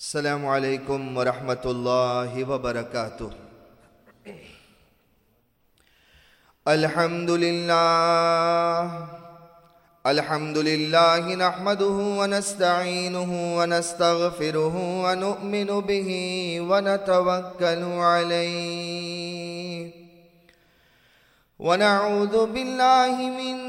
السلام علیکم ورحمۃ اللہ وبرکاتہ۔ الحمد للہ الحمد للہ نحمده ونستعینه ونستغفره ونؤمن به ونتوکل علیہ۔ ونعوذ بالله من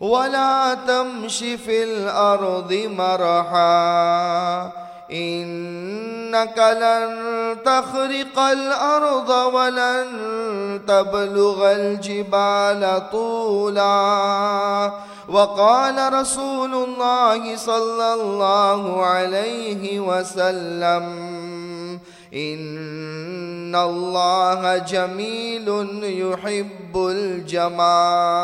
ولا تمش في الأرض مرحا. إنك لن تخرق الأرض ولن تبلغ الجبال طولا. وقال رسول الله صلى الله عليه وسلم إن الله جميل يحب الجمال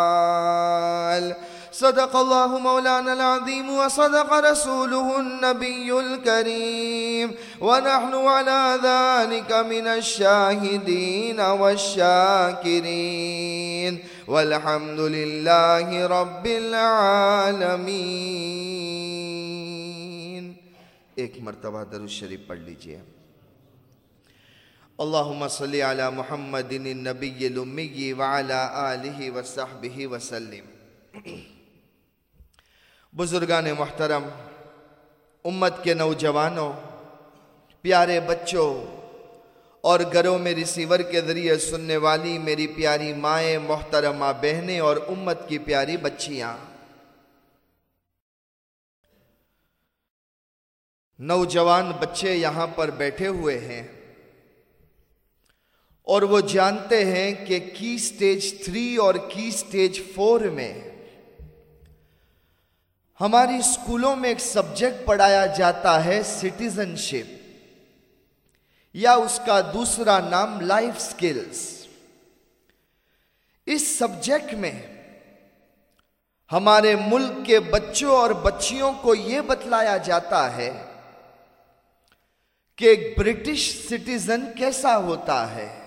صدق الله مولانا العظيم وصدق رسوله النبي الكريم ونحن على ذلك من الشاهدين والشاكرين والحمد لله رب العالمين ایک مرتبہ درود شریف پڑھ لیجیے اللہم صلی علی محمد النبی الامی وعلا آلہ وصحبہ وسلم. بزرگان محترم، امت کے نوجوانوں، پیارے بچوں اور گھروں میں ریسیور کے ذریعے سننے والی میری پیاری مائیں، محترمہ بہنیں اور امت کی پیاری بچیاں۔ نوجوان بچے یہاں پر بیٹھے ہوئے ہیں۔ اور وہ جانتے ہیں کہ کی سٹیج تھری اور کی سٹیج فور میں ہماری اسکولوں میں ایک سبجیکٹ پڑھایا جاتا ہے سٹیزن شپ یا اس کا دوسرا نام لائف سکلز اس سبجیکٹ میں ہمارے ملک کے بچوں اور بچیوں کو یہ بتلایا جاتا ہے کہ ایک برٹش سٹیزن کیسا ہوتا ہے۔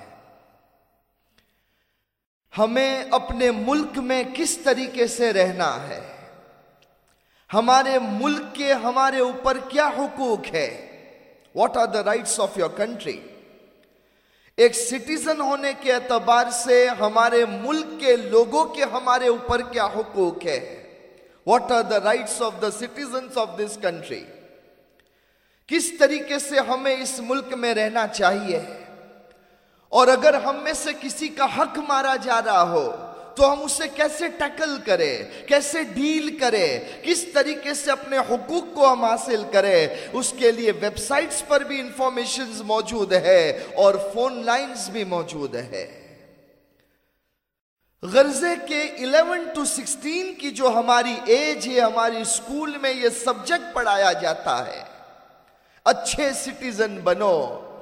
ہمیں اپنے ملک میں کس طریقے سے رہنا ہے؟ ہمارے ملک کے ہمارے اوپر کیا حقوق ہے؟ What are the rights of your country ایک سٹیزن ہونے کے اعتبار سے ہمارے ملک کے لوگوں کے ہمارے اوپر کیا حقوق ہے؟ What are the rights of the citizens of this country کس طریقے سے ہمیں اس ملک میں رہنا چاہیے؟ اور اگر ہم میں سے کسی کا حق مارا جا رہا ہو، تو ہم اسے کیسے ٹیکل کرے، کیسے ڈیل کرے، کس طریقے سے اپنے حقوق کو ہم حاصل کرے، اس کے لیے ویب سائٹس پر بھی انفارمیشنز موجود ہے اور فون لائنز بھی موجود ہے۔ غرضے کے 11 ٹو 16 کی جو ہماری ایج ہے، ہماری اسکول میں یہ سبجیکٹ پڑھایا جاتا ہے۔ اچھے سٹیزن بنو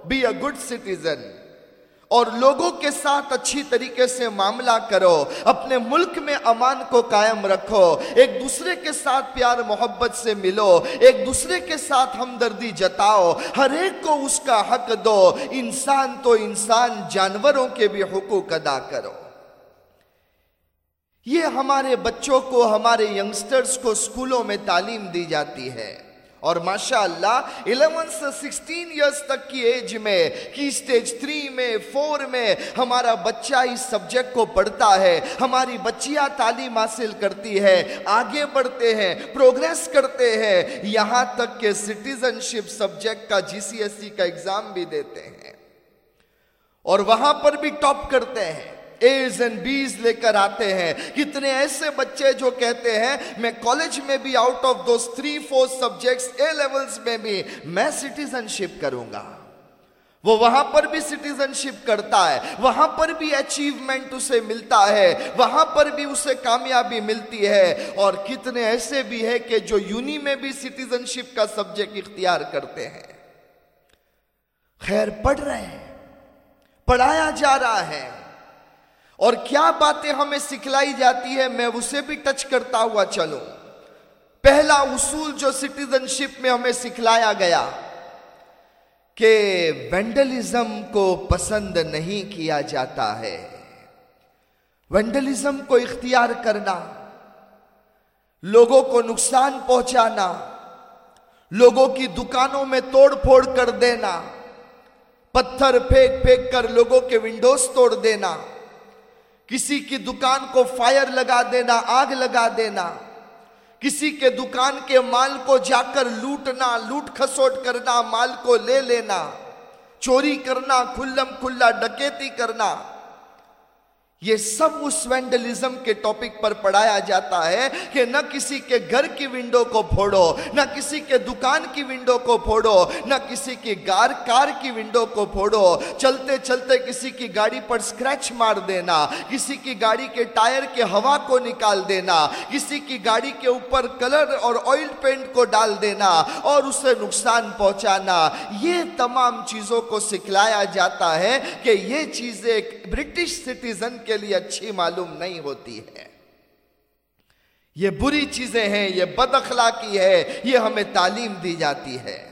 بی اے گڈ سٹیزن اور لوگوں کے ساتھ اچھی طریقے سے معاملہ کرو، اپنے ملک میں امان کو قائم رکھو، ایک دوسرے کے ساتھ پیار محبت سے ملو، ایک دوسرے کے ساتھ ہمدردی جتاؤ، ہر ایک کو اس کا حق دو، انسان تو انسان جانوروں کے بھی حقوق ادا کرو۔ یہ ہمارے بچوں کو، ہمارے ینگسٹرز کو سکولوں میں تعلیم دی جاتی ہے۔ اور ماشاءاللہ 11 سے 16 ایئرز تک کی ایج میں، کی سٹیج 3 میں 4 میں ہمارا بچہ اس سبجیکٹ کو پڑھتا ہے، ہماری بچیاں تعلیم حاصل کرتی ہے، آگے بڑھتے ہیں پروگریس کرتے ہیں، یہاں تک کہ سٹیزن شپ سبجیکٹ کا جی سی ایس سی کا ایگزام بھی دیتے ہیں۔ اور وہاں پر بھی ٹاپ کرتے ہیں۔ ایز اینڈ بیز لے کر آتے ہیں۔ کتنے ایسے بچے جو کہتے ہیں، میں کالج میں بھی out of those three four subjects A levels میں بھی میں سٹیزن شپ کروں گا۔ وہ وہاں پر بھی سٹیزن شپ کرتا ہے۔ وہاں پر بھی اچیومنٹ اسے ملتا ہے۔ وہاں پر بھی اسے کامیابی ملتی ہے۔ اور کتنے ایسے بھی ہے کہ جو یونی میں بھی سٹیزن شپ کا سبجیکٹ اختیار کرتے ہیں۔ خیر، پڑھ رہے ہیں۔ پڑھایا جا رہا ہے۔ اور کیا باتیں ہمیں سکھلائی جاتی ہے میں اسے بھی ٹچ کرتا ہوا چلوں۔ پہلا اصول جو سٹیزن شپ میں ہمیں سکھلایا گیا کہ وینڈلزم کو پسند نہیں کیا جاتا ہے۔ وینڈلزم کو اختیار کرنا، لوگوں کو نقصان پہنچانا، لوگوں کی دکانوں میں توڑ پھوڑ کر دینا، پتھر پھینک پھینک کر لوگوں کے ونڈوز توڑ دینا۔ کسی کی دکان کو فائر لگا دینا، آگ لگا دینا۔ کسی کے دکان کے مال کو جا کر لوٹنا، لوٹ کھسوٹ کرنا، مال کو لے لینا۔ چوری کرنا، کھلم کھلا، ڈکیتی کرنا۔ یہ سب اس وینڈلزم کے ٹاپک پر پڑھایا جاتا ہے کہ نہ کسی کے گھر کی ونڈو کو پھوڑو، نہ کسی کے دکان کی ونڈو کو پھوڑو، نہ کسی کی گار کار کی ونڈو کو پھوڑو۔ چلتے چلتے کسی کی گاڑی پر سکریچ مار دینا، کسی کی گاڑی کے ٹائر کے ہوا کو نکال دینا، کسی کی گاڑی کے اوپر کلر اور آئل پینٹ کو ڈال دینا اور اسے نقصان پہنچانا۔ یہ تمام چیزوں کو سکھلایا جاتا ہے کہ یہ چیزیں ایک برٹش سٹیزن کے کے لیے اچھی معلوم نہیں ہوتی ہے۔ یہ بری چیزیں ہیں، یہ بد اخلاقی ہے، یہ ہمیں تعلیم دی جاتی ہے۔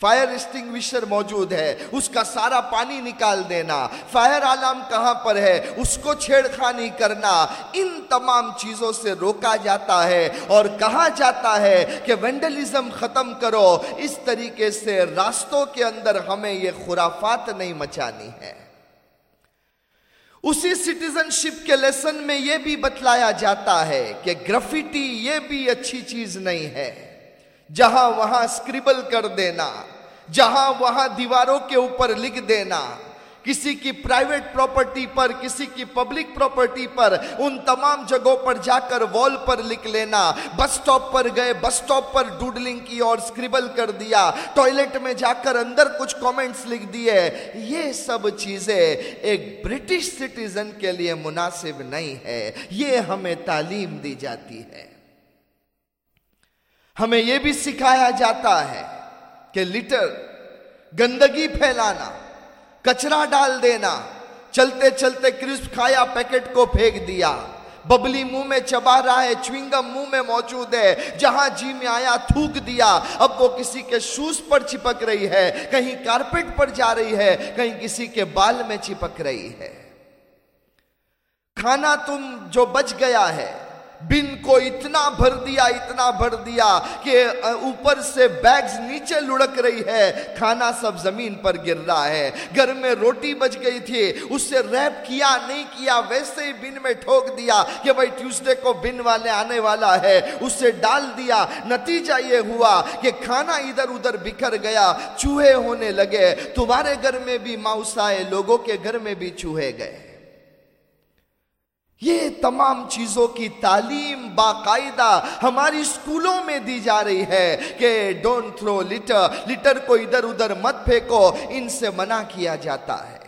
فائر اسٹنگوشر موجود ہے، اس کا سارا پانی نکال دینا۔ فائر علام کہاں پر ہے؟ اس کو چھیڑ خانی کرنا۔ ان تمام چیزوں سے روکا جاتا ہے۔ اور کہا جاتا ہے کہ وینڈلزم ختم کرو۔ اس طریقے سے راستوں کے اندر ہمیں یہ خرافات نہیں مچانی ہے۔ اسی سٹیزن شپ کے لیسن میں یہ بھی بتلایا جاتا ہے کہ گرفیٹی یہ بھی اچھی چیز نہیں ہے۔ جہاں وہاں سکریبل کر دینا، جہاں وہاں دیواروں کے اوپر لکھ دینا کسی کی پرائیویٹ پراپرٹی پر، کسی کی پبلک پراپرٹی پر، ان تمام جگہوں پر جا کر وال پر لکھ لینا۔ بس سٹاپ پر گئے بس سٹاپ پر ڈوڈلنگ کی اور سکریبل کر دیا۔ ٹوائلٹ میں جا کر اندر کچھ کومنٹس لکھ دیے۔ یہ سب چیزیں ایک برٹش سٹیزن کے لیے مناسب نہیں ہے۔ یہ ہمیں تعلیم دی جاتی ہے۔ ہمیں یہ بھی سکھایا جاتا ہے کہ لیٹر گندگی پھیلانا کچرا ڈال دینا۔ چلتے چلتے کرسپ کھایا، پیکٹ کو پھینک دیا۔ ببلی منہ میں چبا رہا ہے، چوئنگم منہ میں موجود ہے۔ جہاں جی میں آیا، تھوک دیا۔ اب وہ کسی کے شوز پر چپک رہی ہے، کہیں کارپیٹ پر جا رہی ہے، کہیں کسی کے بال میں چپک رہی ہے۔ کھانا تم جو بچ گیا ہے بن کو اتنا بھر دیا، اتنا بھر دیا کہ اوپر سے بیگز نیچے لڑک رہی ہے۔ کھانا سب زمین پر گر رہا ہے۔ گھر میں روٹی بچ گئی تھی۔ اس سے ریپ کیا، نہیں کیا، ویسے ہی بن میں ٹھوک دیا کہ بھائی ٹیوزڈے کو بن والے آنے والا ہے۔ اس سے ڈال دیا۔ نتیجہ یہ ہوا کہ کھانا ادھر ادھر بکھر گیا، چوہے ہونے لگے۔ تمہارے گھر میں بھی ماؤس آئے لوگوں کے گھر میں بھی چوہے گئے۔ یہ تمام چیزوں کی تعلیم باقاعدہ ہماری اسکولوں میں دی جا رہی ہے کہ ڈونٹ تھرو لٹر لٹر کو ادھر ادھر مت پھینکو، ان سے منع کیا جاتا ہے۔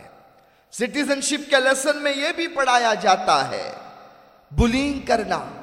سٹیزن شپ کے لیسن میں یہ بھی پڑھایا جاتا ہے۔ بلینگ کرنا۔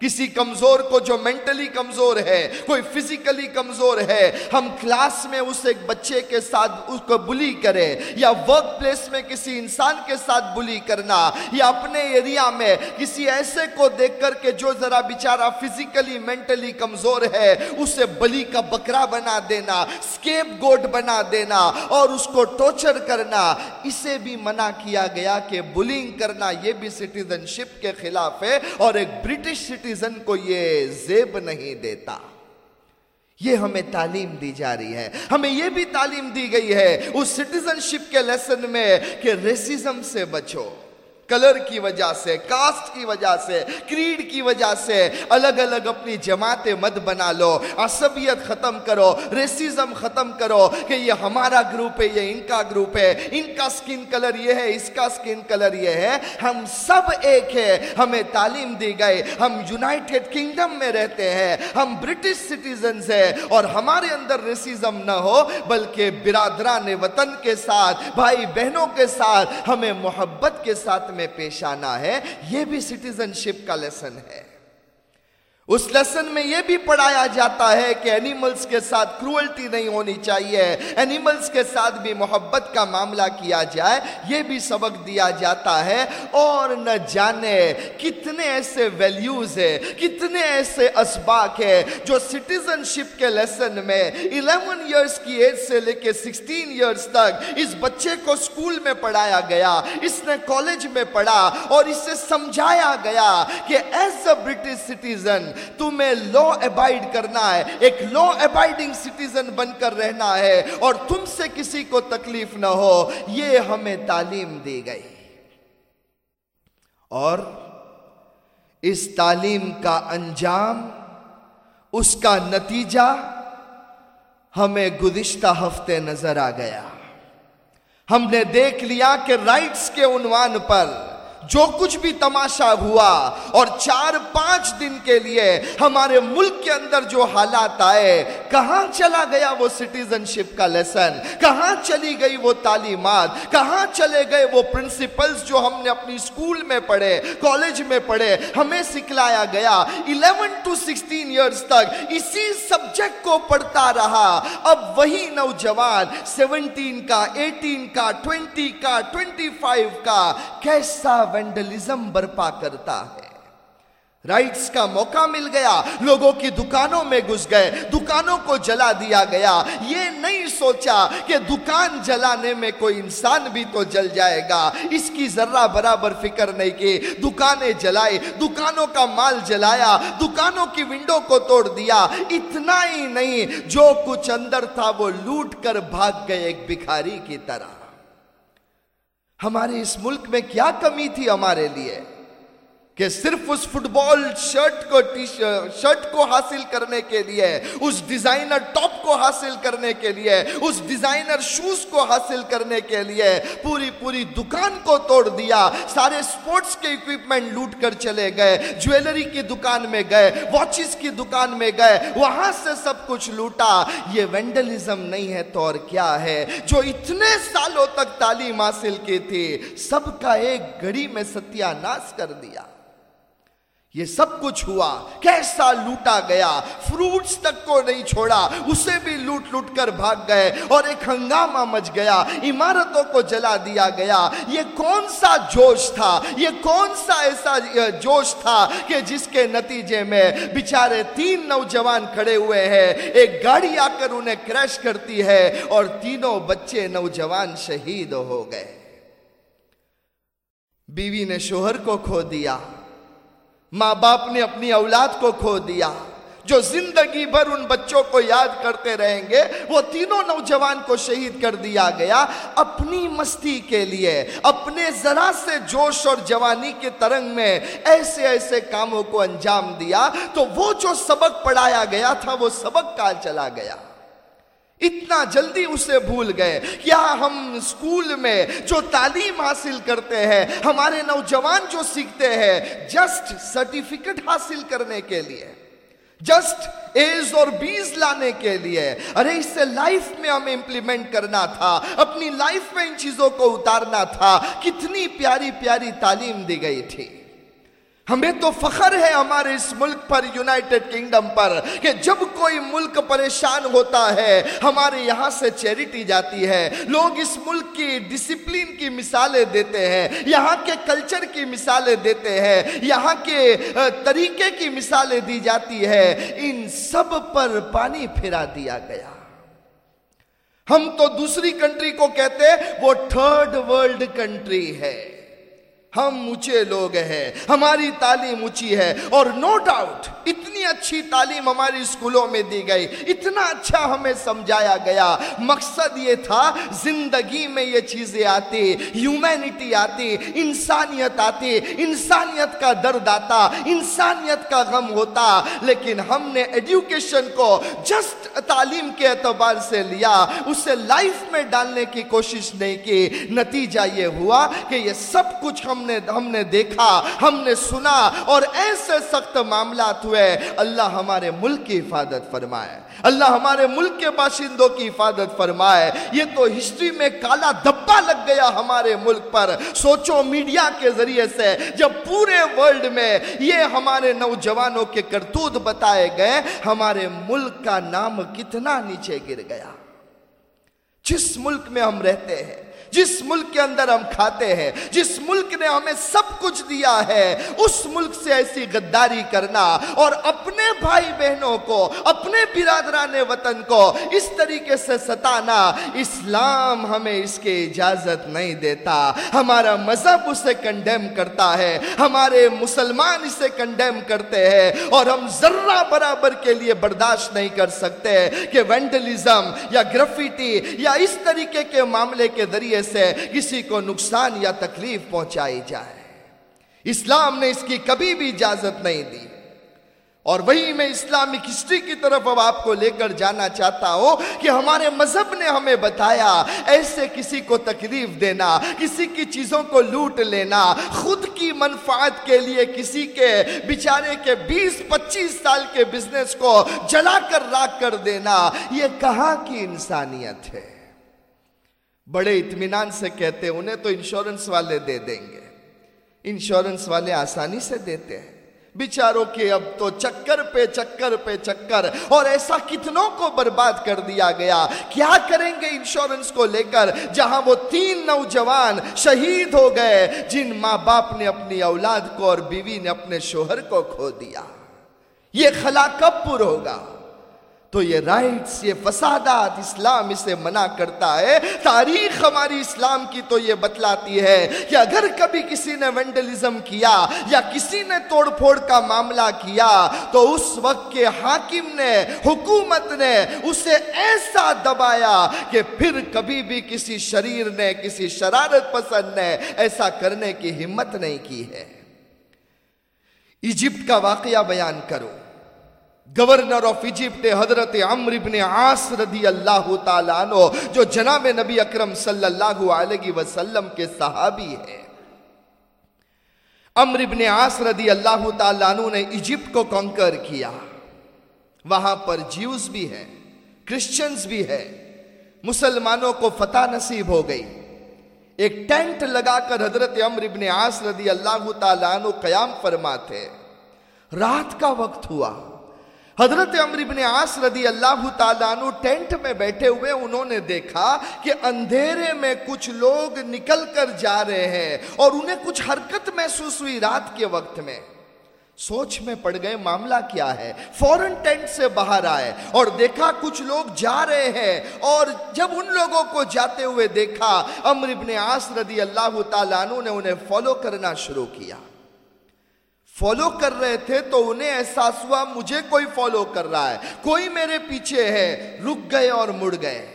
کسی کمزور کو جو مینٹلی کمزور ہے، کوئی فزیکلی کمزور ہے، ہم کلاس میں اس ایک بچے کے ساتھ اس کو بلی کرے یا ورک پلیس میں کسی انسان کے ساتھ بلی کرنا یا اپنے ایریا میں کسی ایسے کو دیکھ کر کے جو ذرا بیچارہ فزیکلی مینٹلی کمزور ہے، اسے بلی کا بکرا بنا دینا سکیپ گوڈ بنا دینا اور اس کو ٹوچر کرنا۔ اسے بھی منع کیا گیا کہ بلینگ کرنا یہ بھی سٹیزن شپ کے خلاف ہے اور ایک برٹش سٹیزن سٹیزن کو یہ زیب نہیں دیتا۔ یہ ہمیں تعلیم دی جا رہی ہے۔ ہمیں یہ بھی تعلیم دی گئی ہے اس سٹیزن شپ کے لیسن میں کہ ریسیزم سے بچو۔ کلر کی وجہ سے، کاسٹ کی وجہ سے، کریڈ کی وجہ سے الگ الگ اپنی جماعتیں مد بنا لو۔ عصبیت ختم کرو ریسیزم ختم کرو کہ یہ ہمارا گروپ ہے، یہ ان کا گروپ ہے۔ ان کا سکن کلر یہ ہے، اس کا سکن کلر یہ ہے۔ ہم سب ایک ہے ہمیں تعلیم دی گئی۔ ہم یونائٹڈ کنگڈم میں رہتے ہیں۔ ہم برٹش سٹیزنز ہیں۔ اور ہمارے اندر ریسیزم نہ ہو، بلکہ برادران وطن کے ساتھ، بھائی بہنوں کے ساتھ، ہمیں محبت کے ساتھ میں پیش آنا ہے یہ بھی سٹیزن شپ کا لیسن ہے۔ اس لیسن میں یہ بھی پڑھایا جاتا ہے کہ اینیملز کے ساتھ کروئلٹی نہیں ہونی چاہیے۔ اینیملز کے ساتھ بھی محبت کا معاملہ کیا جائے، یہ بھی سبق دیا جاتا ہے۔ اور نہ جانے کتنے ایسے ویلیوز ہے کتنے ایسے اسباق ہے جو سٹیزن شپ کے لیسن میں الیون ایئرز کی ایج سے لے کے سکسٹین ایئرز تک اس بچے کو سکول میں پڑھایا گیا، اس نے کالج میں پڑھا اور اسے سمجھایا گیا کہ ایز اے برٹش سٹیزن تمہیں لو ابائڈ کرنا ہے، ایک لو ابائڈنگ سٹیزن بن کر رہنا ہے اور تم سے کسی کو تکلیف نہ ہو، یہ ہمیں تعلیم دی گئی۔ اور اس تعلیم کا انجام، اس کا نتیجہ ہمیں گزشتہ ہفتے نظر آ گیا۔ ہم نے دیکھ لیا کہ رائٹس کے عنوان پر جو کچھ بھی تماشا ہوا اور چار پانچ دن کے لیے ہمارے ملک کے اندر جو حالات آئے، کہاں چلا گیا وہ سٹیزن شپ کا لیسن کہاں چلی گئی وہ تعلیمات؟ کہاں چلے گئے وہ پرنسپلز جو ہم نے اپنی سکول میں پڑھے کالج میں پڑھے، ہمیں سکھلایا گیا۔ الیون ٹو سکسٹین ایئرز تک اسی سبجیکٹ کو پڑھتا رہا۔ اب وہی نوجوان سیونٹین کا ایٹین کا ٹوینٹی کا ٹوینٹی فائیو کا کیسا وینڈلزم برپا کرتا ہے رائٹس کا موقع مل گیا لوگوں کی دکانوں میں گھس گئے دکانوں کو جلا دیا گیا یہ نہیں سوچا کہ دکان جلانے میں کوئی انسان بھی تو جل جائے گا اس کی ذرہ برابر فکر نہیں کی دکانیں جلائی دکانوں کا مال جلایا دکانوں کی ونڈو کو توڑ دیا اتنا ہی نہیں جو کچھ اندر تھا وہ لوٹ کر بھاگ گئے ایک بکھاری کی طرح ہمارے اس ملک میں کیا کمی تھی ہمارے لیے؟ کہ صرف اس فٹ بال شرٹ کو ٹی شرٹ کو حاصل کرنے کے لیے، اس ڈیزائنر ٹاپ کو حاصل کرنے کے لیے، اس ڈیزائنر شوز کو حاصل کرنے کے لیے پوری پوری دکان کو توڑ دیا، سارے سپورٹس کے اکوپمنٹ لوٹ کر چلے گئے جویلری کی دکان میں گئے واچز کی دکان میں گئے، وہاں سے سب کچھ لوٹا۔ یہ وینڈلزم نہیں ہے تو اور کیا ہے؟ جو اتنے سالوں تک تعلیم حاصل کی تھی، سب کا ایک گھڑی میں ستیہ ناس کر دیا۔ یہ سب کچھ ہوا، کیسا لوٹا گیا، فروٹس تک کو نہیں چھوڑا، اسے بھی لوٹ لوٹ کر بھاگ گئے اور ایک ہنگامہ مچ گیا، عمارتوں کو جلا دیا گیا۔ یہ کون سا جوش تھا، یہ کون سا ایسا جوش تھا کہ جس کے نتیجے میں بیچارے تین نوجوان کھڑے ہوئے ہیں، ایک گاڑی آ کر انہیں کریش کرتی ہے اور تینوں بچے نوجوان شہید ہو گئے۔ بیوی نے شوہر کو کھو دیا۔ ماں باپ نے اپنی اولاد کو کھو دیا۔ جو زندگی بھر ان بچوں کو یاد کرتے رہیں گے، وہ تینوں نوجوان کو شہید کر دیا گیا۔ اپنی مستی کے لیے، اپنے ذرا سے جوش اور جوانی کے ترنگ میں ایسے ایسے کاموں کو انجام دیا۔ تو وہ جو سبق پڑھایا گیا تھا، وہ سبق کال چلا گیا؟ اتنا جلدی اسے بھول گئے۔ کیا ہم سکول میں جو تعلیم حاصل کرتے ہیں، ہمارے نوجوان جو سیکھتے ہیں جسٹ سرٹیفکیٹ حاصل کرنے کے لیے جسٹ ایز اور بیز لانے کے لیے۔ ارے، اس سے لائف میں ہمیں امپلیمنٹ کرنا تھا، اپنی لائف میں ان چیزوں کو اتارنا تھا۔ کتنی پیاری پیاری تعلیم دی گئی تھی۔ ہمیں تو فخر ہے ہمارے اس ملک پر، یونائٹڈ کنگڈم پر، کہ جب کوئی ملک پریشان ہوتا ہے، ہمارے یہاں سے چیریٹی جاتی ہے۔ لوگ اس ملک کی ڈسپلین کی مثالیں دیتے ہیں، یہاں کے کلچر کی مثالیں دیتے ہیں، یہاں کے طریقے کی مثالیں دی جاتی ہے۔ ان سب پر پانی پھرا دیا گیا۔ ہم تو دوسری کنٹری کو کہتے وہ تھرڈ ورلڈ کنٹری ہے۔ ہم اونچے لوگ ہیں، ہماری تعلیم اونچی ہے۔ اور نو ڈاؤٹ اتنی اچھی تعلیم ہماری اسکولوں میں دی گئی۔ اتنا اچھا ہمیں سمجھایا گیا۔ مقصد یہ تھا، زندگی میں یہ چیزیں آتی ہیومینٹی آتی، انسانیت آتی۔ انسانیت کا درد آتا، انسانیت کا غم ہوتا۔ لیکن ہم نے ایڈیوکیشن کو جسٹ تعلیم کے اعتبار سے لیا، اسے لائف میں ڈالنے کی کوشش نہیں کی۔ نتیجہ یہ ہوا کہ یہ سب کچھ ہم نے ہم نے دیکھا، ہم نے سنا اور ایسے سخت معاملات ہوئے۔ اللہ ہمارے ملک کی حفاظت فرمائے۔ اللہ ہمارے ملک کے باشندوں کی حفاظت فرمائے۔ یہ تو ہسٹری میں کالا دبا لگ گیا ہمارے ملک پر۔ سوچو میڈیا کے ذریعے سے جب پورے ورلڈ میں یہ ہمارے نوجوانوں کے کرتوت بتائے گئے، ہمارے ملک کا نام کتنا نیچے گر گیا۔ جس ملک میں ہم رہتے ہیں جس ملک کے اندر ہم کھاتے ہیں، جس ملک نے ہمیں سب کچھ دیا ہے، اس ملک سے ایسی غداری کرنا اور اپنے بھائی بہنوں کو، اپنے برادران وطن کو اس طریقے سے ستانا، اسلام ہمیں اس کی اجازت نہیں دیتا۔ ہمارا مذہب اسے کنڈیم کرتا ہے، ہمارے مسلمان اسے کنڈیم کرتے ہیں اور ہم ذرہ برابر کے لیے برداشت نہیں کر سکتے کہ وینڈلزم یا گرفیٹی یا اس طریقے کے معاملے کے ذریعے سے کسی کو نقصان یا تکلیف پہنچائی جائے۔ اسلام نے اس کی کبھی بھی اجازت نہیں دی۔ اور وہی میں اسلامک ہسٹری کی طرف اب آپ کو لے کر جانا چاہتا ہوں کہ ہمارے مذہب نے ہمیں بتایا، ایسے کسی کو تکلیف دینا، کسی کی چیزوں کو لوٹ لینا، خود کی منفعت کے لیے کسی کے بیچارے کے بیس، پچیس سال کے بزنس کو جلا کر راک کر دینا، یہ کہاں کی انسانیت ہے؟ بڑے اطمینان سے کہتے انہیں تو انشورنس والے دے دیں گے۔ انشورنس والے آسانی سے دیتے ہیں۔ بیچاروں کے اب تو چکر پہ چکر پہ چکر، اور ایسا کتنوں کو برباد کر دیا گیا۔ کیا کریں گے انشورنس کو لے کر، جہاں وہ تین نوجوان شہید ہو گئے، جن ماں باپ نے اپنی اولاد کو اور بیوی نے اپنے شوہر کو کھو دیا۔ یہ خلا کب پر ہوگا؟ تو یہ رائٹس یہ فسادات اسلام اسے منع کرتا ہے، تاریخ ہماری اسلام کی تو یہ بتلاتی ہے کہ اگر کبھی کسی نے وینڈلزم کیا یا کسی نے توڑ پھوڑ کا معاملہ کیا، تو اس وقت کے حاکم نے، حکومت نے اسے ایسا دبایا کہ پھر کبھی بھی کسی شریر نے، کسی شرارت پسند نے ایسا کرنے کی ہمت نہیں کی ہے۔ ایجپٹ کا واقعہ بیان کرو۔ گورنر آف ایجپٹ حضرت عمر ابن عاص رضی اللہ تعالیٰ عنہ، جو جناب نبی اکرم صلی اللہ علیہ وسلم کے صحابی ہے عمر ابن عاص رضی اللہ تعالیٰ عنہ نے ایجپٹ کو کنکر کیا۔ وہاں پر جیوز بھی ہے کرسچنز بھی ہے مسلمانوں کو فتح نصیب ہو گئی۔ ایک ٹینٹ لگا کر حضرت عمر ابن عاص رضی اللہ تعالیٰ عنہ قیام فرماتے۔ رات کا وقت ہوا۔ حضرت عمر بن عاص رضی اللہ تعالیٰ عنہ ٹینٹ میں بیٹھے ہوئے انہوں نے دیکھا کہ اندھیرے میں کچھ لوگ نکل کر جا رہے ہیں اور انہیں کچھ حرکت محسوس ہوئی رات کے وقت میں۔ سوچ میں پڑ گئے معاملہ کیا ہے؟ فورن ٹینٹ سے باہر آئے اور دیکھا کچھ لوگ جا رہے ہیں اور جب ان لوگوں کو جاتے ہوئے دیکھا عمر بن عاص رضی اللہ تعالیٰ عنہ نے انہیں فالو کرنا شروع کیا۔ فالو کر رہے تھے تو انہیں احساس ہوا مجھے کوئی فالو کر رہا ہے کوئی میرے پیچھے ہے رک گئے اور مڑ گئے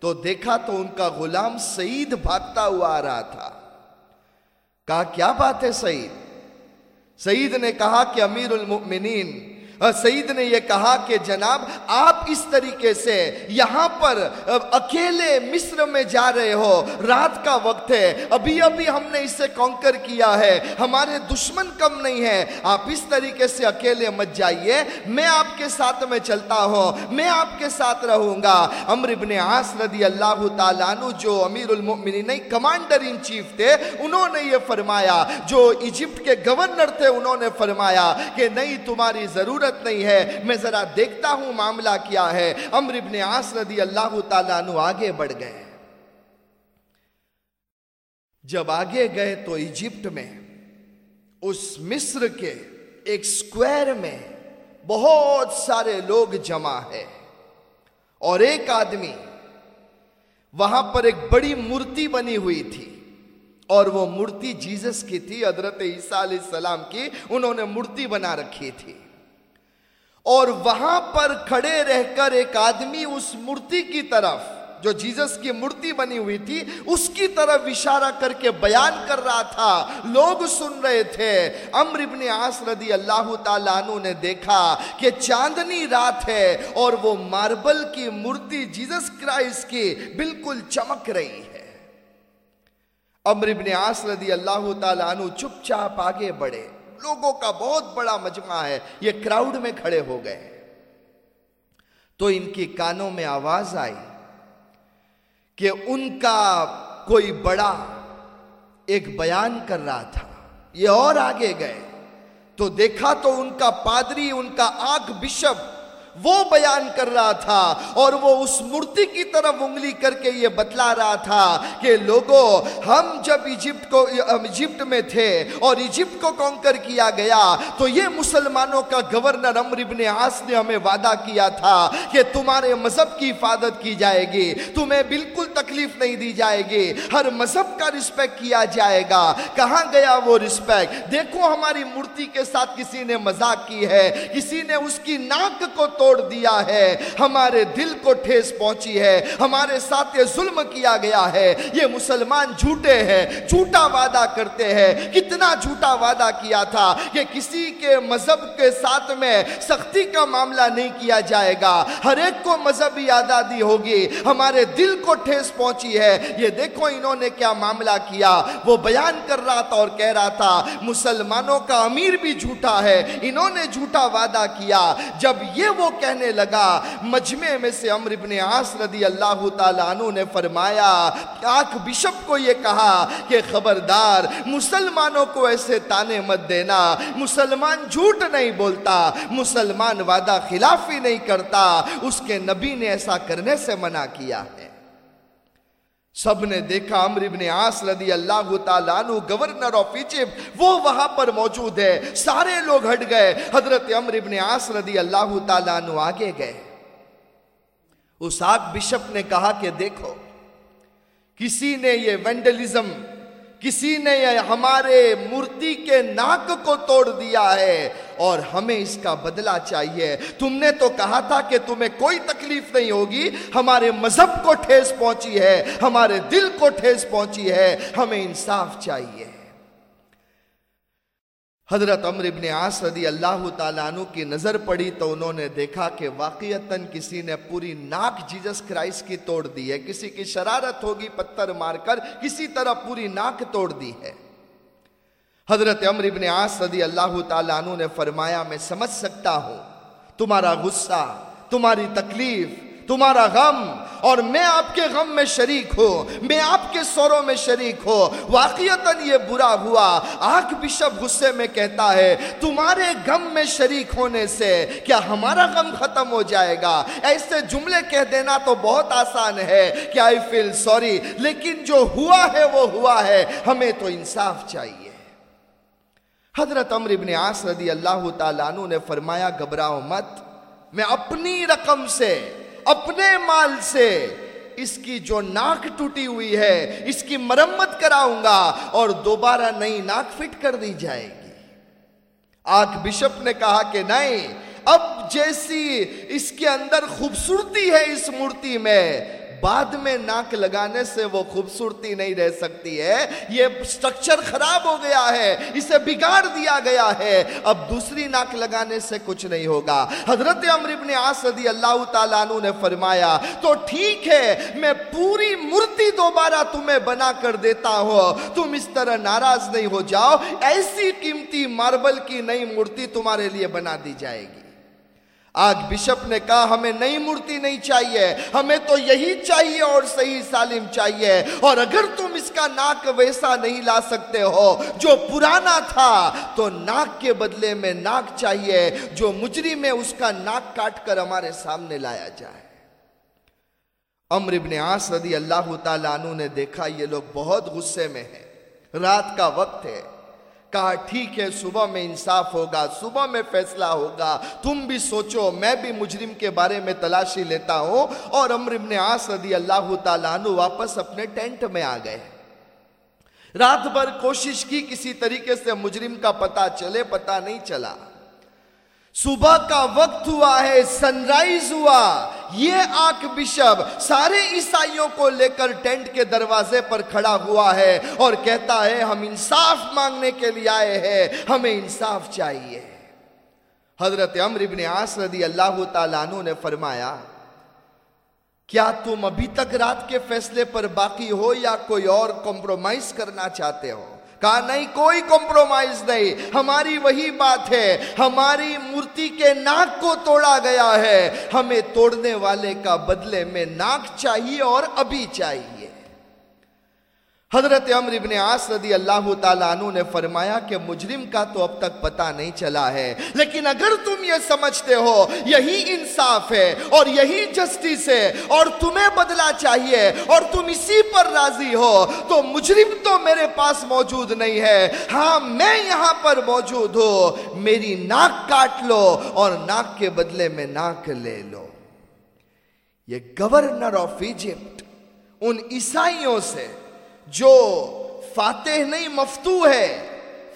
تو دیکھا تو ان کا غلام سعید بھاگتا ہوا آ رہا تھا۔ کہا، کیا بات ہے سعید؟ سعید نے کہا کہ، امیر المؤمنین سعید نے یہ کہا کہ جناب، آپ اس طریقے سے یہاں پر اکیلے مصر میں جا رہے ہو، رات کا وقت ہے، ابھی ابھی ہم نے اسے کانکر کیا ہے، ہمارے دشمن کم نہیں ہے آپ اس طریقے سے اکیلے مت جائیے، میں آپ کے ساتھ میں چلتا ہوں، میں آپ کے ساتھ رہوں گا۔ عمر ابن عاص رضی اللہ تعالیٰ عنہ جو امیر المؤمنین کمانڈر ان چیف تھے، انہوں نے یہ فرمایا، جو ایجپٹ کے گورنر تھے، انہوں نے فرمایا کہ نہیں، تمہاری ضرورت ضرورت نہیں ہے۔ میں ذرا دیکھتا ہوں معاملہ کیا ہے۔ عمر ابن عاص رضی اللہ تعالیٰ عنہ آگے بڑھ گئے۔ جب آگے گئے تو ایجپٹ میں، اس مصر کے ایک سکویر میں بہت سارے لوگ جمع ہے اور ایک آدمی وہاں پر ایک بڑی مورتی بنی ہوئی تھی۔ اور وہ مورتی جیزس کی تھی، حضرت عیسیٰ علیہ السلام کی، انہوں نے مورتی بنا رکھی تھی۔ اور وہاں پر کھڑے رہ کر ایک آدمی اس مورتی کی طرف، جو جیزس کی مورتی بنی ہوئی تھی، اس کی طرف اشارہ کر کے بیان کر رہا تھا۔ لوگ سن رہے تھے۔ امر ابن عاص رضی اللہ تعالیٰ عنہ نے دیکھا کہ چاندنی رات ہے اور وہ ماربل کی مورتی جیزس کرائسٹ کی بالکل چمک رہی ہے۔ امر ابن عاص رضی اللہ تعالیٰ عنہ چپ چاپ آگے بڑھے۔ لوگوں کا بہت بڑا مجمع ہے، یہ کراؤڈ میں کھڑے ہو گئے۔ تو ان کی کانوں میں آواز آئی کہ ان کا کوئی بڑا ایک بیان کر رہا تھا۔ یہ اور آگے گئے۔ تو دیکھا تو ان کا پادری، ان کا آنکھ بشپ وہ بیان کر رہا تھا اور وہ اس مورتی کی طرف انگلی کر کے یہ بتلا رہا تھا کہ لوگوں ہم جب ایجپٹ کو ایجپٹ میں تھے اور ایجپٹ کو کانکر کیا گیا، تو یہ مسلمانوں کا گورنر امر ابن عاص نے ہمیں وعدہ کیا تھا کہ تمہارے مذہب کی حفاظت کی جائے گی، تمہیں بالکل تکلیف نہیں دی جائے گی، ہر مذہب کا رسپیکٹ کیا جائے گا۔ کہاں گیا وہ رسپیکٹ دیکھو ہماری مورتی کے ساتھ کسی نے مذاق کی ہے، کسی نے اس کی ناک کو تو توڑ دیا ہے ہمارے دل کو ٹھیس پہنچی ہے ہمارے ساتھ یہ ظلم کیا گیا ہے یہ مسلمان جھوٹے ہیں جھوٹا وعدہ کرتے ہیں کتنا جھوٹا وعدہ کیا تھا کہ کسی کے مذہب کے ساتھ میں سختی کا معاملہ نہیں کیا جائے گا ہر ایک کو مذہبی آزادی ہوگی ہمارے دل کو ٹھیس پہنچی ہے یہ دیکھو انہوں نے کیا معاملع کیا وہ بیان کر رہا تھا اور کہہ رہا تھا مسلمانوں کا امیر بھی جھوٹا ہے انہوں نے جھوٹا وعدہ کیا جب یہ وہ کہنے لگا، مجمع میں سے عمر ابن عاص رضی اللہ تعالیٰ عنہ نے فرمایا آنکھ بشپ کو یہ کہا کہ خبردار، مسلمانوں کو ایسے تانے مت دینا، مسلمان جھوٹ نہیں بولتا، مسلمان وعدہ خلافی نہیں کرتا، اس کے نبی نے ایسا کرنے سے منع کیا۔ سب نے دیکھا عمر ابن عاص رضی اللہ تعالیٰ عنہ گورنر آف ایجپٹ، وہ وہاں پر موجود ہے۔ سارے لوگ ہٹ گئے۔ حضرت عمر ابن عاص رضی اللہ تعالیٰ عنہ آگے گئے۔ اس آگ بشپ نے کہا کہ دیکھو، کسی نے یہ وینڈلزم کسی نے ہمارے مورتی کے ناک کو توڑ دیا ہے اور ہمیں اس کا بدلہ چاہیے۔ تم نے تو کہا تھا کہ تمہیں کوئی تکلیف نہیں ہوگی۔ ہمارے مذہب کو ٹھیس پہنچی ہے، ہمارے دل کو ٹھیس پہنچی ہے، ہمیں انصاف چاہیے۔ حضرت عمر ابن عاص رضی اللہ تعالیٰ عنہ کی نظر پڑی تو انہوں نے دیکھا کہ واقعتاً کسی نے پوری ناک جیزس کرائس کی توڑ دی ہے۔ کسی کی شرارت ہوگی، پتھر مار کر کسی طرح پوری ناک توڑ دی ہے۔ حضرت عمر ابن عاص رضی اللہ تعالیٰ عنہ نے فرمایا، میں سمجھ سکتا ہوں، تمہارا غصہ، تمہاری تکلیف تمہارا غم اور میں آپ کے غم میں شریک ہوں، میں آپ کے سوروں میں شریک ہوں۔ واقعیتاً یہ برا ہوا۔ آنکھ بشپ غصے میں کہتا ہے، تمہارے غم میں شریک ہونے سے کیا ہمارا غم ختم ہو جائے گا؟ ایسے جملے کہہ دینا تو بہت آسان ہے کہ آئی فیل سوری لیکن جو ہوا ہے وہ ہوا ہے۔ ہمیں تو انصاف چاہیے۔ حضرت عمر ابن عاص رضی اللہ تعالیٰ عنہ نے فرمایا، گھبراؤ مت، میں اپنی رقم سے اپنے مال سے اس کی جو ناک ٹوٹی ہوئی ہے، اس کی مرمت کراؤں گا اور دوبارہ نئی ناک فٹ کر دی جائے گی۔ آگ بشپ نے کہا کہ نہیں، اب جیسی اس کے اندر خوبصورتی ہے اس مورتی میں بعد میں ناک لگانے سے وہ خوبصورتی نہیں رہ سکتی ہے۔ یہ سٹرکچر خراب ہو گیا ہے۔ اسے بگاڑ دیا گیا ہے۔ اب دوسری ناک لگانے سے کچھ نہیں ہوگا۔ حضرت عمر ابن عاص رضی اللہ تعالیٰ عنہ نے فرمایا، تو ٹھیک ہے، میں پوری مورتی دوبارہ تمہیں بنا کر دیتا ہوں۔ تم اس طرح ناراض نہیں ہو جاؤ۔ ایسی قیمتی ماربل کی نئی مورتی تمہارے لیے بنا دی جائے گی۔ آج بشپ نے کہا، ہمیں نئی مورتی نہیں چاہیے، ہمیں تو یہی چاہیے اور صحیح سالم چاہیے۔ اور اگر تم اس کا ناک ویسا نہیں لا سکتے ہو، جو پرانا تھا، تو ناک کے بدلے میں ناک چاہیے، جو مجری میں اس کا ناک کاٹ کر ہمارے سامنے لایا جائے۔ امر ابن عاص رضی اللہ تعالیٰ عنہ نے دیکھا، یہ لوگ بہت غصے میں ہیں۔ رات کا وقت ہے۔ کہا، ٹھیک ہے، صبح میں انصاف ہوگا، صبح میں فیصلہ ہوگا۔ تم بھی سوچو، میں بھی مجرم کے بارے میں تلاشی لیتا ہوں۔ اور عمر ابن عاص رضی اللہ تعالیٰ عنہ واپس اپنے ٹینٹ میں آ گئے۔ رات بھر کوشش کی، کسی طریقے سے مجرم کا پتا چلے پتا نہیں چلا۔ صبح کا وقت ہوا ہے سن رائز ہوا۔ یہ آک بشپ سارے عیسائیوں کو لے کر ٹینٹ کے دروازے پر کھڑا ہوا ہے اور کہتا ہے، ہم انصاف مانگنے کے لیے آئے ہیں، ہمیں انصاف چاہیے۔ حضرت عمر ابن عاص رضی اللہ تعالیٰ عنہ نے فرمایا، کیا تم ابھی تک رات کے فیصلے پر باقی ہو یا کوئی اور کمپرومائز کرنا چاہتے ہو؟ کہا، نہیں، کوئی کمپرومائز نہیں. ہماری وہی بات ہے. ہماری مورتی کے ناک کو توڑا گیا ہے. ہمیں توڑنے والے کا بدلے میں ناک چاہیے اور ابھی چاہیے. حضرت عمر ابن عاص رضی اللہ تعالیٰ عنہ نے فرمایا کہ مجرم کا تو اب تک پتہ نہیں چلا ہے۔ لیکن اگر تم یہ سمجھتے ہو، یہی انصاف ہے اور یہی جسٹس ہے اور تمہیں بدلا چاہیے اور تم اسی پر راضی ہو، تو مجرم تو میرے پاس موجود نہیں ہے۔ ہاں میں یہاں پر موجود ہوں۔ میری ناک کاٹ لو اور ناک کے بدلے میں ناک لے لو۔ یہ گورنر آف ایجپٹ ان عیسائیوں سے جو فاتح نہیں مفتو ہے۔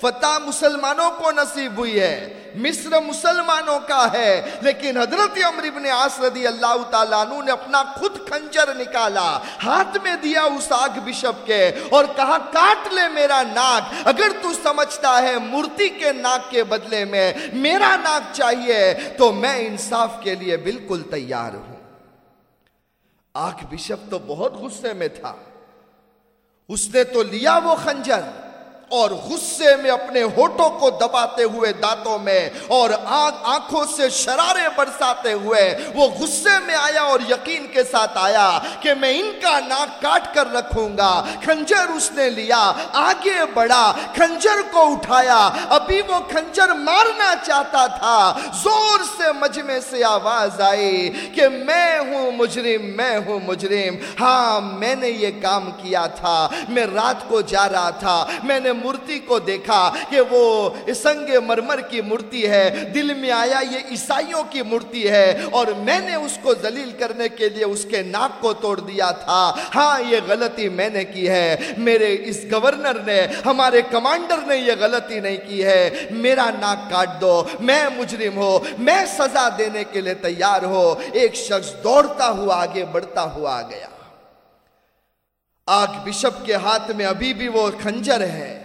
فتح مسلمانوں کو نصیب ہوئی ہے، مصر مسلمانوں کا ہے۔ لیکن حضرت عمر ابن عاص رضی اللہ تعالیٰ عنہ نے اپنا خود خنجر نکالا، ہاتھ میں دیا اس آگ بشپ کے اور کہا، کاٹ لے میرا ناک۔ اگر تو سمجھتا ہے مورتی کے ناک کے بدلے میں میرا ناک چاہیے، تو میں انصاف کے لیے بالکل تیار ہوں۔ آگ بشپ تو بہت غصے میں تھا۔ اس نے تو لیا وہ خنجر۔ اور غصے میں اپنے ہوٹوں کو دباتے ہوئے دانتوں میں اور آنکھوں سے شرارے برساتے ہوئے وہ غصے میں آیا اور یقین کے ساتھ آیا کہ میں ان کا ناک کاٹ کر رکھوں گا۔ کھنجر اس نے لیا، آگے بڑھا، کھنجر کو اٹھایا۔ ابھی وہ کھنجر مارنا چاہتا تھا۔ زور سے مجمع سے آواز آئی کہ میں ہوں مجرم، میں ہوں مجرم۔ ہاں میں نے یہ کام کیا تھا۔ میں رات کو جا رہا تھا۔ میں نے مورتی کو دیکھا کہ وہ سنگ مرمر کی مورتی ہے، دل میں آیا یہ عیسائیوں کی مورتی ہے اور میں نے اس کو ذلیل کرنے کے لیے اس کے ناک کو توڑ دیا تھا۔ ہاں یہ غلطی میں نے کی ہے۔ میرے اس گورنر نے، ہمارے کمانڈر نے یہ غلطی نہیں کی ہے۔ میرا ناک کاٹ دو، میں مجرم ہو میں سزا دینے کے لیے تیار ہو ایک شخص دوڑتا ہوا آگے، بڑھتا ہوا آ گیا آگ بشپ کے ہاتھ میں ابھی بھی وہ خنجر ہے۔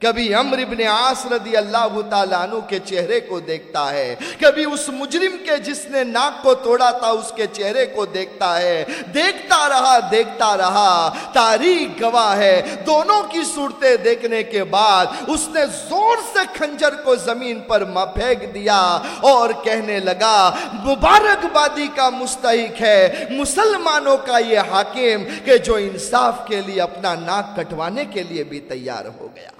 کبھی عمر ابن عاص رضی اللہ تعالیٰ عنہ کے چہرے کو دیکھتا ہے، کبھی اس مجرم کے جس نے ناک کو توڑا تھا اس کے چہرے کو دیکھتا ہے۔ دیکھتا رہا دیکھتا رہا، تاریخ گواہ ہے۔ دونوں کی صورتیں دیکھنے کے بعد اس نے زور سے خنجر کو زمین پر پھینک دیا اور کہنے لگا، مبارک بادی کا مستحق ہے۔ مسلمانوں کا یہ حاکم کہ جو انصاف کے لیے اپنا ناک کٹوانے کے لیے بھی تیار ہو گیا۔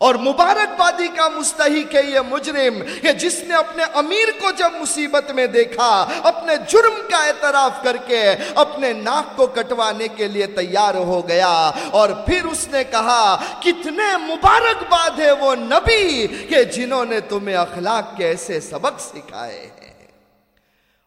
اور مبارک بادی کا مستحق ہے یہ مجرم کہ جس نے اپنے امیر کو جب مصیبت میں دیکھا، اپنے جرم کا اعتراف کر کے اپنے ناک کو کٹوانے کے لیے تیار ہو گیا اور پھر اس نے کہا، کتنے مبارک باد ہے وہ نبی کہ جنہوں نے تمہیں اخلاق کے ایسے سبق سکھائے ہیں۔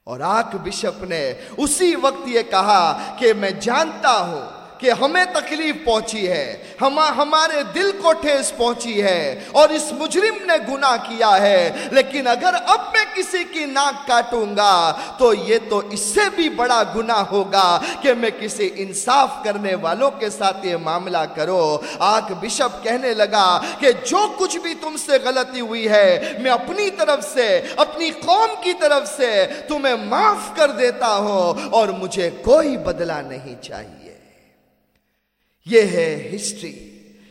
اور آک بشپ نے اسی وقت یہ کہا کہ میں جانتا ہوں کہ ہمیں تکلیف پہنچی ہے ہمارے دل کو ٹھیس پہنچی ہے اور اس مجرم نے گناہ کیا ہے۔ لیکن اگر اب میں کسی کی ناک کاٹوں گا، تو یہ تو اس سے بھی بڑا گناہ ہوگا کہ میں کسی انصاف کرنے والوں کے ساتھ یہ معاملہ کرو آگ بشپ کہنے لگا کہ جو کچھ بھی تم سے غلطی ہوئی ہے، میں اپنی طرف سے، اپنی قوم کی طرف سے تمہیں معاف کر دیتا ہوں اور مجھے کوئی بدلہ نہیں چاہیے۔ یہ ہے ہسٹری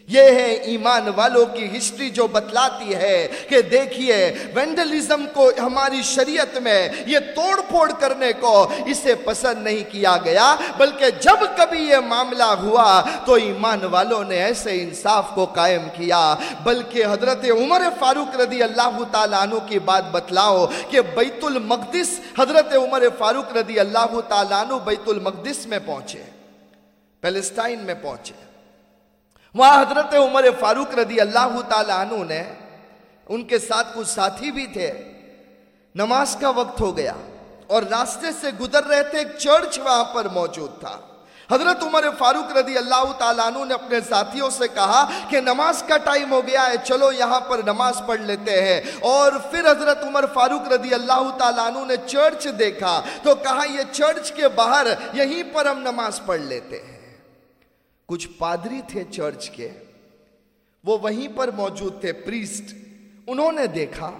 یہ ہے ایمان والوں کی ہسٹری جو بتلاتی ہے کہ دیکھیے وینڈلزم کو ہماری شریعت میں یہ توڑ پھوڑ کرنے کو اسے پسند نہیں کیا گیا، بلکہ جب کبھی یہ معاملہ ہوا تو ایمان والوں نے ایسے انصاف کو قائم کیا۔ بلکہ حضرت عمر فاروق رضی اللہ تعالیٰ عنہ کی بات بتلاؤ کہ بیت المقدس، حضرت عمر فاروق رضی اللہ تعالیٰ عنہ بیت المقدس میں پہنچے۔ پیلسٹائن میں پہنچے۔ وہاں حضرت عمر فاروق رضی اللہ تعالیٰ عنہ نے ان کے ساتھ کچھ ساتھی بھی تھے۔ نماز کا وقت ہو گیا اور راستے سے گزر رہے تھے، ایک چرچ وہاں پر موجود تھا۔ حضرت عمر فاروق رضی اللہ تعالیٰ عنہ نے اپنے ساتھیوں سے کہا کہ نماز کا ٹائم ہو گیا ہے، چلو یہاں پر نماز پڑھ لیتے ہیں۔ اور پھر حضرت عمر فاروق رضی اللہ تعالیٰ عنہ نے چرچ دیکھا تو کہا یہ چرچ کے باہر، یہیں پر ہم نماز پڑھ لیتے ہیں۔ کچھ پادری تھے چرچ کے وہ وہیں پر موجود تھے پریسٹ انہوں نے دیکھا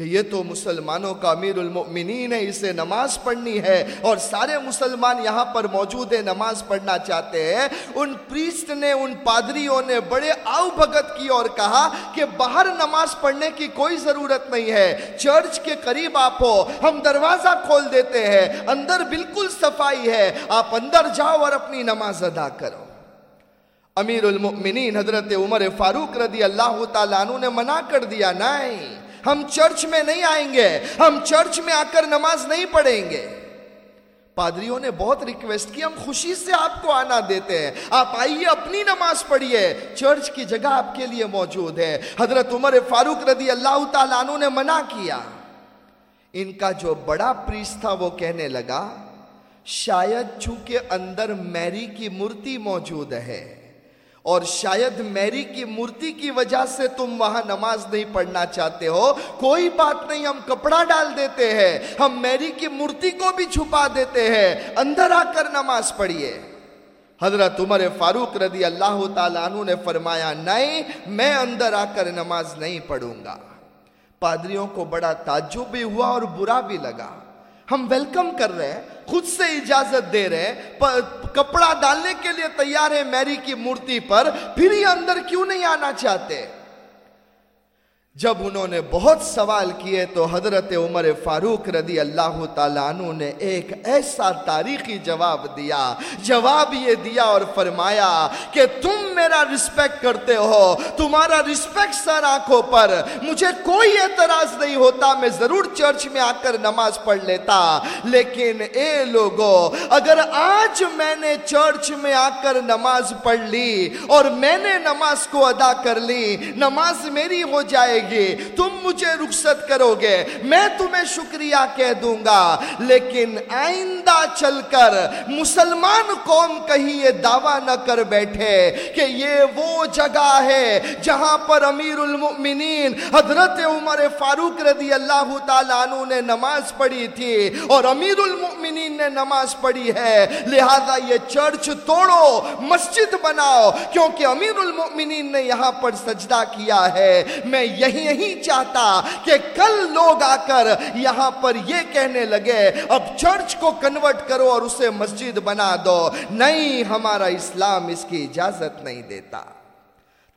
کہ یہ تو مسلمانوں کا امیر المؤمنین ہے، اسے نماز پڑھنی ہے۔ اور سارے مسلمان یہاں پر موجود ہیں، نماز پڑھنا چاہتے ہیں۔ ان پریسٹ نے، ان پادریوں نے بڑے آؤ بھگت کی اور کہا کہ باہر نماز پڑھنے کی کوئی ضرورت نہیں ہے۔ چرچ کے قریب آپ ہو، ہم دروازہ کھول دیتے ہیں۔ اندر بالکل صفائی ہے۔ آپ اندر جاؤ اور اپنی نماز ادا کرو۔ امیر المؤمنین حضرت عمر فاروق رضی اللہ تعالیٰ عنہ نے منع کر دیا، نہیں۔ ہم چرچ میں نہیں آئیں گے، ہم چرچ میں آ کر نماز نہیں پڑھیں گے۔ پادریوں نے بہت ریکویسٹ کی، ہم خوشی سے آپ کو آنا دیتے ہیں۔ آپ آئیے، اپنی نماز پڑھیے۔ چرچ کی جگہ آپ کے لیے موجود ہے۔ حضرت عمر فاروق رضی اللہ تعالیٰ عنہ نے منع کیا۔ ان کا جو بڑا پریس تھا، وہ کہنے لگا، شاید چونکہ اندر میری کی مورتی موجود ہے۔ اور شاید میری کی مورتی کی وجہ سے تم وہاں نماز نہیں پڑھنا چاہتے ہو۔ کوئی بات نہیں، ہم کپڑا ڈال دیتے ہیں، ہم میری کی مورتی کو بھی چھپا دیتے ہیں۔ اندر آ کر نماز پڑھیے۔ حضرت عمر فاروق رضی اللہ تعالیٰ عنہ نے فرمایا، نہیں، میں اندر آ کر نماز نہیں پڑھوں گا۔ پادریوں کو بڑا تعجب بھی ہوا اور برا بھی لگا۔ ہم ویلکم کر رہے ہیں۔ خود سے اجازت دے رہے کپڑا ڈالنے کے لیے تیار ہے میری کی مورتی پر، پھر یہ اندر کیوں نہیں آنا چاہتے؟ جب انہوں نے بہت سوال کیے تو حضرت عمر فاروق رضی اللہ تعالیٰ عنہ نے ایک ایسا تاریخی جواب دیا۔ جواب یہ دیا اور فرمایا کہ تم میرا رسپیکٹ کرتے ہو، تمہارا رسپیکٹ سر آنکھوں پر۔ مجھے کوئی اعتراض نہیں ہوتا، میں ضرور چرچ میں آ کر نماز پڑھ لیتا۔ لیکن اے لوگو، اگر آج میں نے چرچ میں آ کر نماز پڑھ لی اور میں نے نماز کو ادا کر لی، نماز میری ہو جائے گی۔ تم مجھے رخصت کرو گے میں تمہیں شکریہ کہہ دوں گا۔ لیکن آئندہ چل کر مسلمان قوم کہیں یہ دعویٰ نہ کر بیٹھے کہ یہ وہ جگہ ہے جہاں پر امیر المؤمنین حضرت عمر فاروق رضی اللہ تعالیٰ عنہ نے نماز پڑھی تھی اور امیر المؤمنین نے نماز پڑھی ہے۔ لہذا یہ چرچ توڑو، مسجد بناؤ، کیونکہ امیر المؤمنین نے یہاں پر سجدہ کیا ہے۔ میں یہ نہیں چاہتا کہ کل لوگ آ کر یہاں پر یہ کہنے لگے، اب چرچ کو کنورٹ کرو اور اسے مسجد بنا دو۔ نہیں، ہمارا اسلام اس کی اجازت نہیں دیتا۔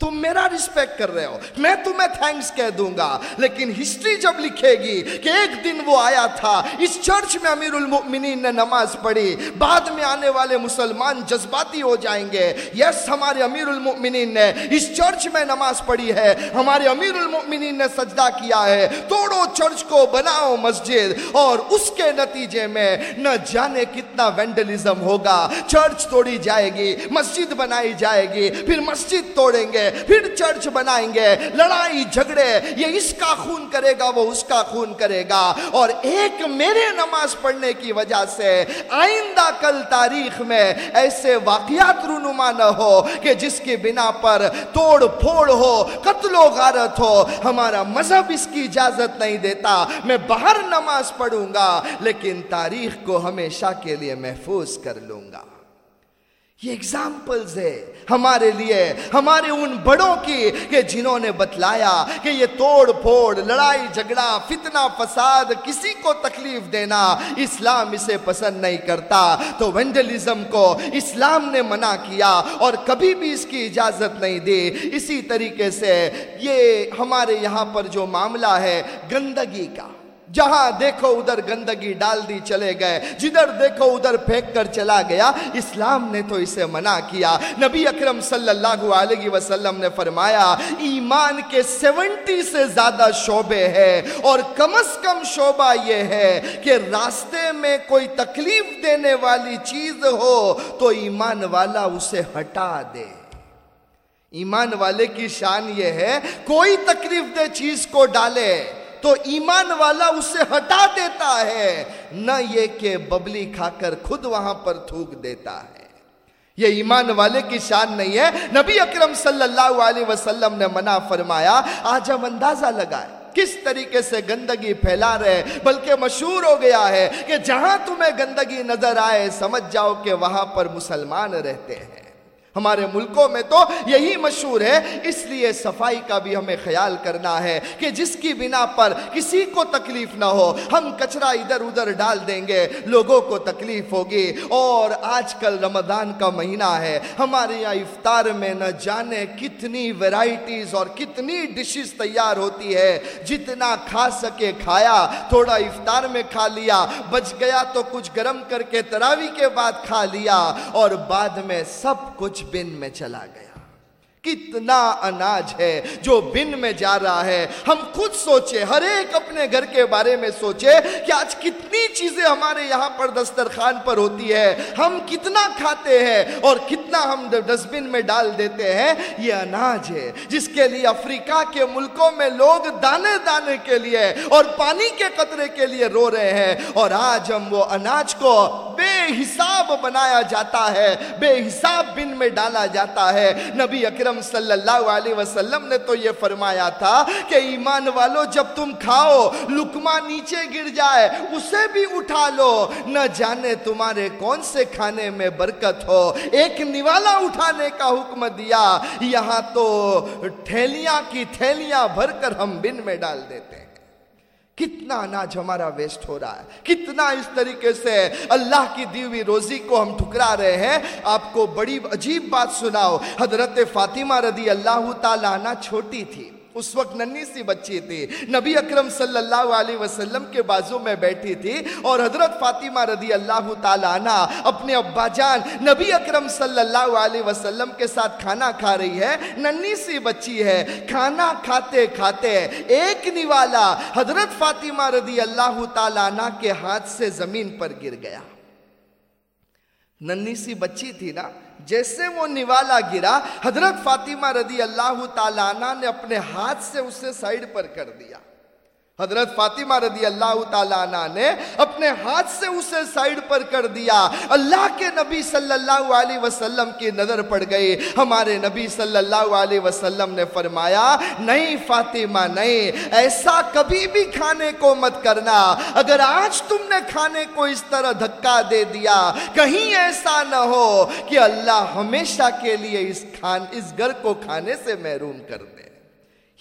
تم میرا رسپیکٹ کر رہے ہو۔ میں تمہیں تھینکس کہہ دوں گا۔ لیکن ہسٹری جب لکھے گی کہ ایک دن وہ آیا تھا، اس چرچ میں امیر المؤمنین نے نماز پڑھی، بعد میں آنے والے مسلمان جذباتی ہو جائیں گے۔ یس ہمارے امیر المؤمنین نے اس چرچ میں نماز پڑھی ہے۔ ہمارے امیر المؤمنین نے سجدہ کیا ہے۔ توڑو چرچ کو، بناؤ مسجد۔ اور اس کے نتیجے میں نہ جانے کتنا وینڈلزم ہوگا۔ چرچ توڑی جائے گی، مسجد بنائی جائے گی، پھر مسجد توڑیں گے۔ پھر چرچ بنائیں گے، لڑائی، جھگڑے، یہ اس کا خون کرے گا، وہ اس کا خون کرے گا۔ اور ایک میرے نماز پڑھنے کی وجہ سے آئندہ کل تاریخ میں ایسے واقعات رونما نہ ہو کہ جس کی بنا پر توڑ پھوڑ ہو، قتل و غارت ہو، ہمارا مذہب اس کی اجازت نہیں دیتا، میں باہر نماز پڑھوں گا، لیکن تاریخ کو ہمیشہ کے لیے محفوظ کر لوں گا۔ یہ اگزامپلز ہے ہمارے لیے، ہمارے ان بڑوں کی کہ جنہوں نے بتلایا کہ یہ توڑ پھوڑ، لڑائی، جھگڑا، فتنہ، فساد کسی کو تکلیف دینا اسلام اسے پسند نہیں کرتا۔ تو وینڈلزم کو اسلام نے منع کیا اور کبھی بھی اس کی اجازت نہیں دی۔ اسی طریقے سے یہ ہمارے یہاں پر جو معاملہ ہے، گندگی کا۔ جہاں دیکھو ادھر گندگی ڈال دی چلے گئے، جدھر دیکھو ادھر پھینک کر چلا گیا، اسلام نے تو اسے منع کیا۔ نبی اکرم صلی اللہ علیہ وسلم نے فرمایا، ایمان کے سیونٹی سے زیادہ شعبے ہیں اور کم از کم شعبہ یہ ہے کہ راستے میں کوئی تکلیف دینے والی چیز ہو تو ایمان والا اسے ہٹا دے۔ ایمان والے کی شان یہ ہے، کوئی تکلیف دے چیز کو ڈالے۔ تو ایمان والا اسے ہٹا دیتا ہے، نہ یہ کہ ببلی کھا کر خود وہاں پر تھوک دیتا ہے۔ یہ ایمان والے کی شان نہیں ہے۔ نبی اکرم صلی اللہ علیہ وسلم نے منع فرمایا، آج ہم اندازہ لگائے کس طریقے سے گندگی پھیلا رہے، بلکہ مشہور ہو گیا ہے کہ جہاں تمہیں گندگی نظر آئے، سمجھ جاؤ کہ وہاں پر مسلمان رہتے ہیں۔ ہمارے ملکوں میں تو یہی مشہور ہے، اس لیے صفائی کا بھی ہمیں خیال کرنا ہے کہ جس کی بنا پر کسی کو تکلیف نہ ہو، ہم کچرا ادھر ادھر ڈال دیں گے، لوگوں کو تکلیف ہوگی۔ اور آج کل رمضان کا مہینہ ہے، ہمارے یہاں افطار میں نہ جانے کتنی ویرائٹیز اور کتنی ڈشز تیار ہوتی ہے۔ جتنا کھا سکے کھایا، تھوڑا افطار میں کھا لیا، بچ گیا تو کچھ گرم کر کے تراوی کے بعد کھا لیا۔ اور بعد میں سب کچھ بن میں چلا گیا۔ کتنا اناج ہے جو بن میں جا رہا ہے۔ ہم خود سوچے، ہر ایک اپنے گھر کے بارے میں سوچے کہ آج کتنی چیزیں ہمارے یہاں پر دسترخوان پر ہوتی ہے۔ ہم کتنا کھاتے ہیں اور کتنا ہم ڈسٹبن میں ڈال دیتے ہیں۔ یہ اناج ہے، جس کے لیے افریقہ کے ملکوں میں لوگ دانے دانے کے لیے اور پانی کے قطرے کے لیے رو رہے ہیں۔ اور آج ہم وہ اناج کو بے حساب بنایا جاتا ہے، بے حساب بن میں ڈالا جاتا ہے۔ نبی اکرم اکرم صلی اللہ علیہ وسلم نے تو یہ فرمایا تھا کہ ایمان والو، جب تم کھاؤ لکمہ نیچے گر جائے، اسے بھی اٹھا لو۔ نہ جانے تمہارے کون سے کھانے میں برکت ہو۔ ایک نوالا اٹھانے کا حکم دیا۔ یہاں تو ٹھیلیاں کی تھیلیاں بھر کر ہم بن میں ڈال دیتے ہیں۔ کتنا اناج ہمارا ویسٹ ہو رہا ہے، کتنا اس طریقے سے اللہ کی دیوی روزی کو ہم ٹھکرا رہے ہیں۔ آپ کو بڑی عجیب بات سناؤ، حضرت فاطمہ رضی اللہ تعالیٰ چھوٹی تھی۔ اس وقت ننی سی بچی تھی نبی اکرم صلی اللہ علیہ وسلم کے بازو میں بیٹھی تھی اور حضرت فاطمہ رضی اللہ تعالیٰ عنہ اپنے ابا جان نبی اکرم صلی اللہ علیہ وسلم کے ساتھ کھانا کھا رہی ہے۔ ننی سی بچی ہے۔ کھانا کھاتے کھاتے ایک نوالا حضرت فاطمہ رضی اللہ تعالیٰ عنہ کے ہاتھ سے زمین پر گر گیا۔ ننی سی بچی تھی نا جیسے وہ نوالا گرا، حضرت فاطمہ رضی اللہ تعالیٰ نے اپنے ہاتھ سے اسے سائیڈ پر کر دیا۔ حضرت فاطمہ رضی اللہ تعالیٰ عنہ نے اپنے ہاتھ سے اسے سائیڈ پر کر دیا۔ اللہ کے نبی صلی اللہ علیہ وسلم کی نظر پڑ گئی۔ ہمارے نبی صلی اللہ علیہ وسلم نے فرمایا نہیں فاطمہ نہیں ایسا کبھی بھی کھانے کو مت کرنا۔ اگر آج تم نے کھانے کو اس طرح دھکا دے دیا کہیں ایسا نہ ہو کہ اللہ ہمیشہ کے لیے اس, کھان اس گھر کو کھانے سے محروم کر دے۔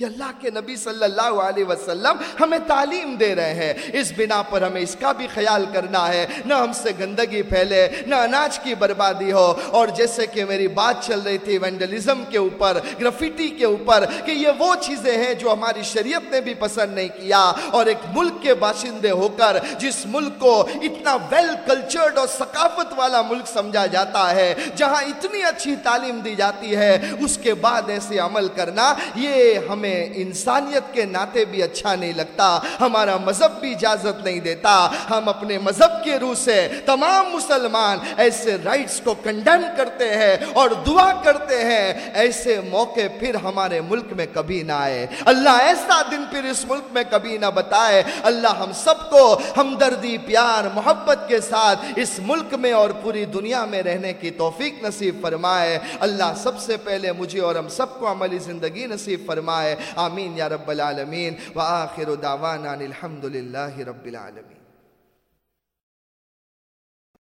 یہ اللہ کے نبی صلی اللہ علیہ وسلم ہمیں تعلیم دے رہے ہیں۔ اس بنا پر ہمیں اس کا بھی خیال کرنا ہے۔ نہ ہم سے گندگی پھیلے، نہ اناج کی بربادی ہو۔ اور جیسے کہ میری بات چل رہی تھی وینڈلزم کے اوپر گرفیٹی کے اوپر، کہ یہ وہ چیزیں ہیں جو ہماری شریعت نے بھی پسند نہیں کیا۔ اور ایک ملک کے باشندے ہو کر، جس ملک کو اتنا ویل کلچرڈ اور ثقافت والا ملک سمجھا جاتا ہے، جہاں اتنی اچھی تعلیم دی جاتی ہے، اس کے بعد ایسے عمل کرنا، یہ ہم ہمیں انسانیت کے ناطے بھی اچھا نہیں لگتا، ہمارا مذہب بھی اجازت نہیں دیتا۔ ہم اپنے مذہب کے روح سے تمام مسلمان ایسے رائٹس کو کنڈم کرتے ہیں اور دعا کرتے ہیں۔ ایسے موقع پھر ہمارے ملک میں کبھی نہ آئے۔ اللہ ایسا دن پھر اس ملک میں کبھی نہ بتائے۔ اللہ ہم سب کو ہمدردی، پیار، محبت کے ساتھ اس ملک میں اور پوری دنیا میں رہنے کی توفیق نصیب فرمائے۔ اللہ سب سے پہلے مجھے اور ہم سب کو عملی زندگی نصیب فرمائے۔ آمین یا رب العالمین. وآخر دعوانا الحمد للہ رب العالمین.